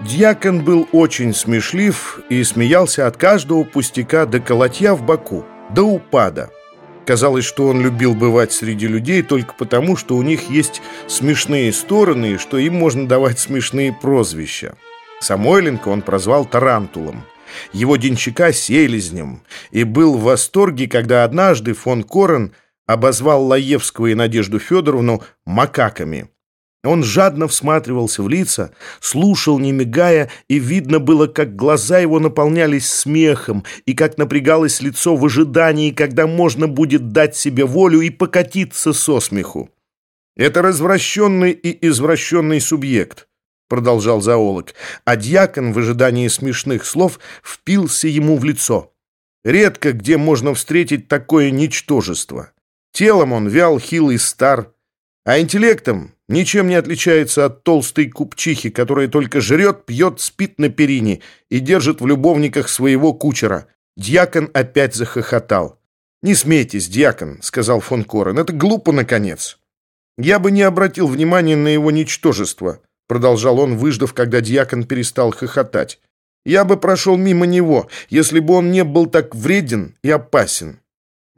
Дьякон был очень смешлив и смеялся от каждого пустяка до колотья в боку, до упада. Казалось, что он любил бывать среди людей только потому, что у них есть смешные стороны и что им можно давать смешные прозвища. Самойленко он прозвал Тарантулом, его денщика — Селезнем, и был в восторге, когда однажды фон Корен обозвал Лаевского и Надежду Федоровну «макаками». Он жадно всматривался в лица, слушал, не мигая, и видно было, как глаза его наполнялись смехом, и как напрягалось лицо в ожидании, когда можно будет дать себе волю и покатиться со смеху. «Это развращенный и извращенный субъект», — продолжал зоолог, а дьякон в ожидании смешных слов впился ему в лицо. «Редко где можно встретить такое ничтожество. Телом он вял, хилый, стар, а интеллектом ничем не отличается от толстой купчихи, которая только жрет, пьет, спит на перине и держит в любовниках своего кучера. Дьякон опять захохотал. «Не смейтесь, дьякон», — сказал фон Корен, — «это глупо, наконец». «Я бы не обратил внимания на его ничтожество», — продолжал он, выждав, когда дьякон перестал хохотать. «Я бы прошел мимо него, если бы он не был так вреден и опасен».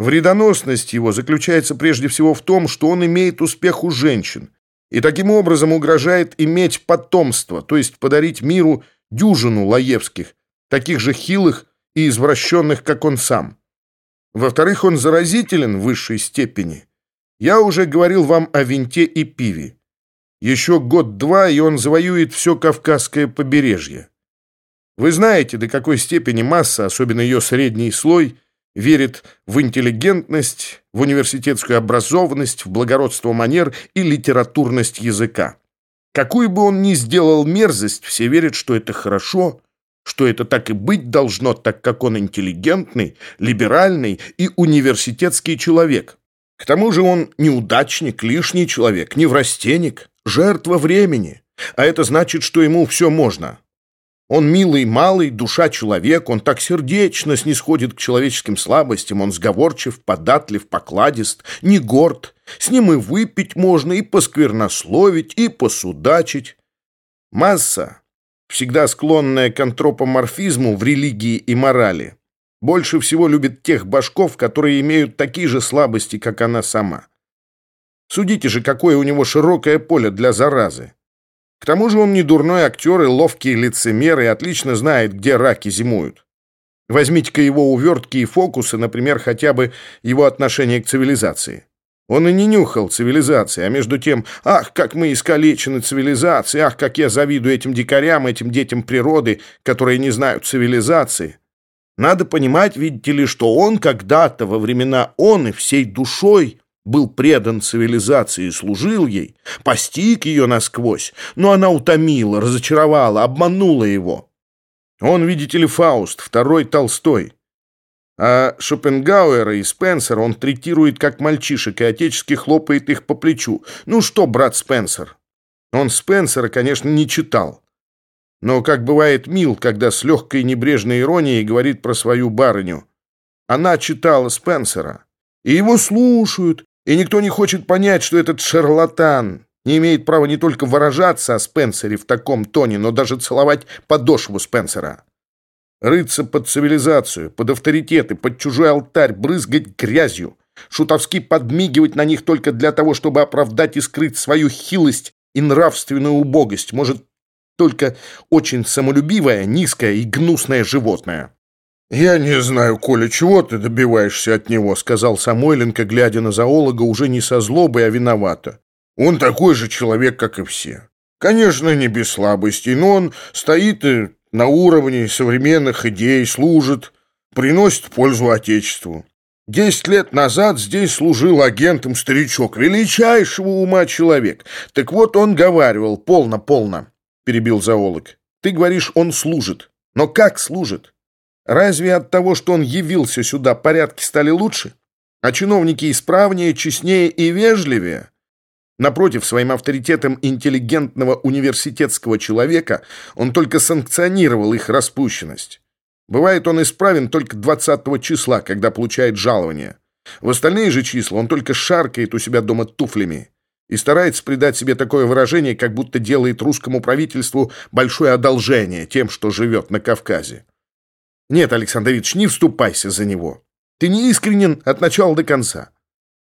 Вредоносность его заключается прежде всего в том, что он имеет успех у женщин и таким образом угрожает иметь потомство, то есть подарить миру дюжину Лаевских, таких же хилых и извращенных, как он сам. Во-вторых, он заразителен в высшей степени. Я уже говорил вам о винте и пиве. Еще год-два, и он завоюет все Кавказское побережье. Вы знаете, до какой степени масса, особенно ее средний слой – верит в интеллигентность, в университетскую образованность, в благородство манер и литературность языка. Какую бы он ни сделал мерзость, все верят, что это хорошо, что это так и быть должно, так как он интеллигентный, либеральный и университетский человек. К тому же он неудачник, лишний человек, неврастенник, жертва времени. А это значит, что ему все можно. Он милый, малый, душа человек, он так сердечно снисходит к человеческим слабостям, он сговорчив, податлив, покладист, не горд. С ним и выпить можно, и посквернословить, и посудачить. Масса, всегда склонная к антропоморфизму в религии и морали, больше всего любит тех башков, которые имеют такие же слабости, как она сама. Судите же, какое у него широкое поле для заразы. К тому же он не дурной актер и ловкий лицемер и отлично знает, где раки зимуют. Возьмите-ка его увертки и фокусы, например, хотя бы его отношение к цивилизации. Он и не нюхал цивилизации, а между тем, ах, как мы искалечены цивилизацией, ах, как я завидую этим дикарям, этим детям природы, которые не знают цивилизации. Надо понимать, видите ли, что он когда-то во времена он и всей душой был предан цивилизации и служил ей, постиг ее насквозь, но она утомила, разочаровала, обманула его. Он, видите ли, Фауст, второй Толстой. А Шопенгауэра и Спенсера он третирует как мальчишек и отечески хлопает их по плечу. Ну что, брат Спенсер? Он Спенсера, конечно, не читал. Но, как бывает мил, когда с легкой небрежной иронией говорит про свою барыню. Она читала Спенсера. И его слушают, и никто не хочет понять, что этот шарлатан не имеет права не только выражаться о Спенсере в таком тоне, но даже целовать подошву Спенсера. Рыться под цивилизацию, под авторитеты, под чужой алтарь, брызгать грязью, шутовски подмигивать на них только для того, чтобы оправдать и скрыть свою хилость и нравственную убогость, может только очень самолюбивое, низкое и гнусное животное. «Я не знаю, Коля, чего ты добиваешься от него», — сказал Самойленко, глядя на зоолога уже не со злобой, а виновато. «Он такой же человек, как и все. Конечно, не без слабостей, но он стоит и на уровне современных идей, служит, приносит пользу Отечеству. Десять лет назад здесь служил агентом старичок, величайшего ума человек. Так вот он говаривал, полно-полно, перебил зоолог. Ты говоришь, он служит. Но как служит? Разве от того, что он явился сюда, порядки стали лучше? А чиновники исправнее, честнее и вежливее? Напротив, своим авторитетом интеллигентного университетского человека он только санкционировал их распущенность. Бывает, он исправен только 20 числа, когда получает жалование. В остальные же числа он только шаркает у себя дома туфлями. и старается придать себе такое выражение, как будто делает русскому правительству большое одолжение тем, что живет на Кавказе. Нет, Александр Ильич, не вступайся за него. Ты не искренен от начала до конца.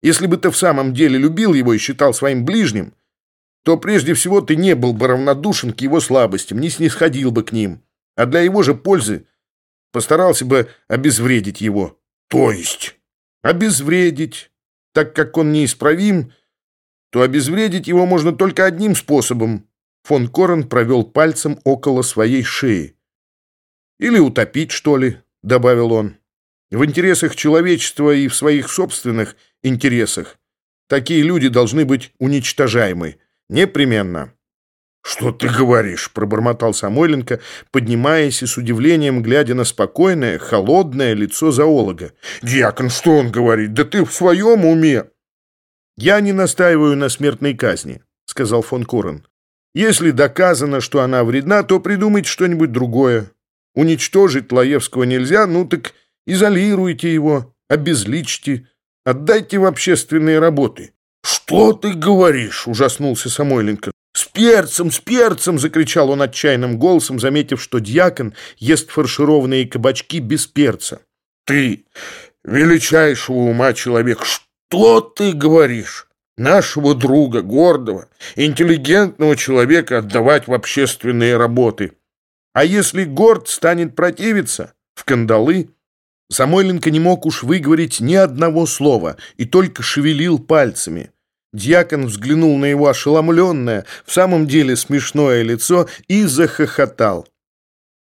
Если бы ты в самом деле любил его и считал своим ближним, то прежде всего ты не был бы равнодушен к его слабостям, не снисходил бы к ним, а для его же пользы постарался бы обезвредить его. То есть? Обезвредить. Так как он неисправим, то обезвредить его можно только одним способом. Фон Корен провел пальцем около своей шеи. «Или утопить, что ли», — добавил он. «В интересах человечества и в своих собственных интересах такие люди должны быть уничтожаемы. Непременно». «Что ты говоришь?» — пробормотал Самойленко, поднимаясь и с удивлением глядя на спокойное, холодное лицо зоолога. «Дьякон, что он говорит? Да ты в своем уме!» «Я не настаиваю на смертной казни», — сказал фон Курен. «Если доказано, что она вредна, то придумайте что-нибудь другое. Уничтожить Лаевского нельзя, ну так изолируйте его, обезличьте, отдайте в общественные работы». «Что ты говоришь?» — ужаснулся Самойленко. «С перцем, с перцем!» — закричал он отчаянным голосом, заметив, что дьякон ест фаршированные кабачки без перца. «Ты, величайшего ума человек, что ты говоришь? Нашего друга, гордого, интеллигентного человека отдавать в общественные работы. А если горд станет противиться? В кандалы?» Самойленко не мог уж выговорить ни одного слова и только шевелил пальцами. Дьякон взглянул на его ошеломленное, в самом деле смешное лицо и захохотал.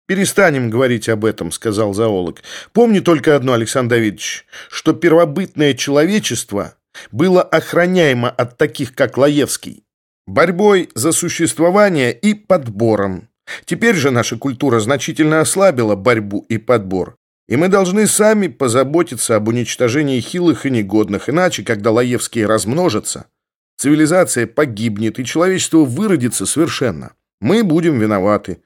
«Перестанем говорить об этом», — сказал зоолог. «Помни только одно, Александр Давидович, что первобытное человечество было охраняемо от таких, как Лаевский, борьбой за существование и подбором. Теперь же наша культура значительно ослабила борьбу и подбор. И мы должны сами позаботиться об уничтожении хилых и негодных, иначе, когда Лаевские размножатся, цивилизация погибнет, и человечество выродится совершенно. Мы будем виноваты.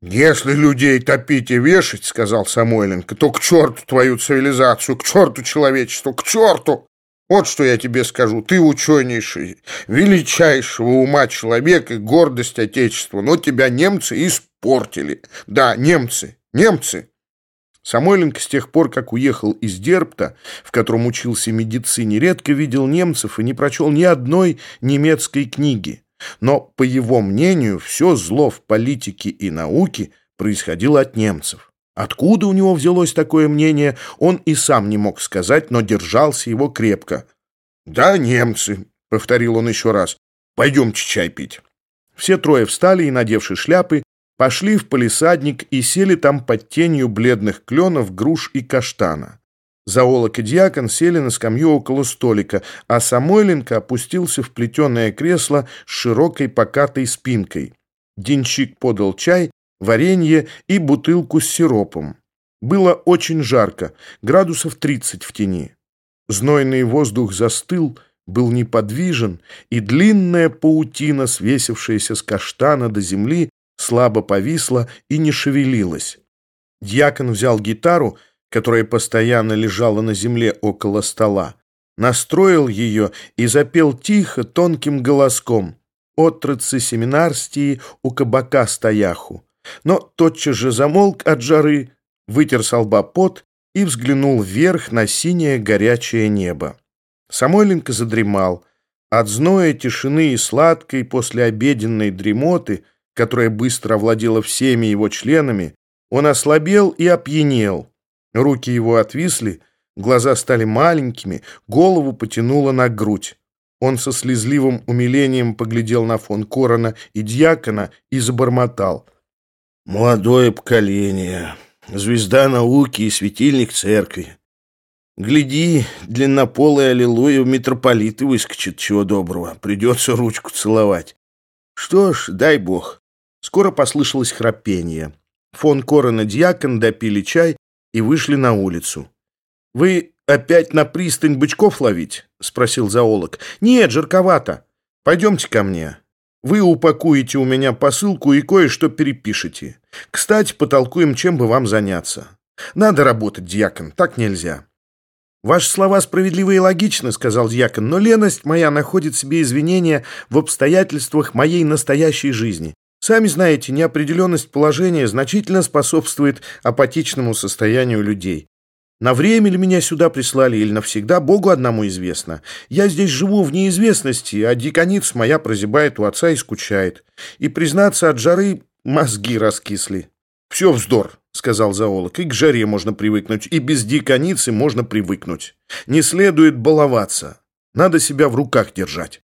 «Если людей топить и вешать, — сказал Самойленко, — то к черту твою цивилизацию, к черту человечество, к черту! Вот что я тебе скажу, ты ученейший, величайшего ума человек и гордость Отечества, но тебя немцы испортили. Да, немцы, немцы!» Самойленко с тех пор, как уехал из Дерпта, в котором учился медицине, редко видел немцев и не прочел ни одной немецкой книги. Но, по его мнению, все зло в политике и науке происходило от немцев. Откуда у него взялось такое мнение, он и сам не мог сказать, но держался его крепко. «Да, немцы», — повторил он еще раз, — «пойдемте чай пить». Все трое встали и, надевши шляпы, пошли в палисадник и сели там под тенью бледных кленов, груш и каштана. Заолок и дьякон сели на скамью около столика, а Самойленко опустился в плетеное кресло с широкой покатой спинкой. Денщик подал чай, варенье и бутылку с сиропом. Было очень жарко, градусов 30 в тени. Знойный воздух застыл, был неподвижен, и длинная паутина, свесившаяся с каштана до земли, слабо повисла и не шевелилась. Дьякон взял гитару, которая постоянно лежала на земле около стола, настроил ее и запел тихо, тонким голоском «Отрацы семинарстии у кабака стояху». Но тотчас же замолк от жары, вытер с лба пот и взглянул вверх на синее горячее небо. Самойленко задремал. От зноя, тишины и сладкой послеобеденной дремоты, которая быстро овладела всеми его членами, он ослабел и опьянел. Руки его отвисли, глаза стали маленькими, голову потянуло на грудь. Он со слезливым умилением поглядел на фон Корона и дьякона и забормотал. «Молодое поколение, звезда науки и светильник церкви. Гляди, длиннополая аллилуйя в митрополиты выскочит, чего доброго. Придется ручку целовать. Что ж, дай бог». Скоро послышалось храпение. Фон Корон и дьякон допили чай и вышли на улицу. «Вы опять на пристань бычков ловить?» — спросил зоолог. «Нет, жарковато. Пойдемте ко мне. Вы упакуете у меня посылку и кое-что перепишете. Кстати, потолкуем, чем бы вам заняться. Надо работать, дьякон, так нельзя». «Ваши слова справедливы и логичны», — сказал дьякон, «но леность моя находит себе извинения в обстоятельствах моей настоящей жизни. Сами знаете, неопределенность положения значительно способствует апатичному состоянию людей. На время ли меня сюда прислали или навсегда, Богу одному известно. Я здесь живу в неизвестности, а дикониц моя прозябает у отца и скучает. И, признаться, от жары мозги раскисли». «Все вздор», — сказал зоолог. «И к жаре можно привыкнуть, и без диконицы можно привыкнуть. Не следует баловаться. Надо себя в руках держать».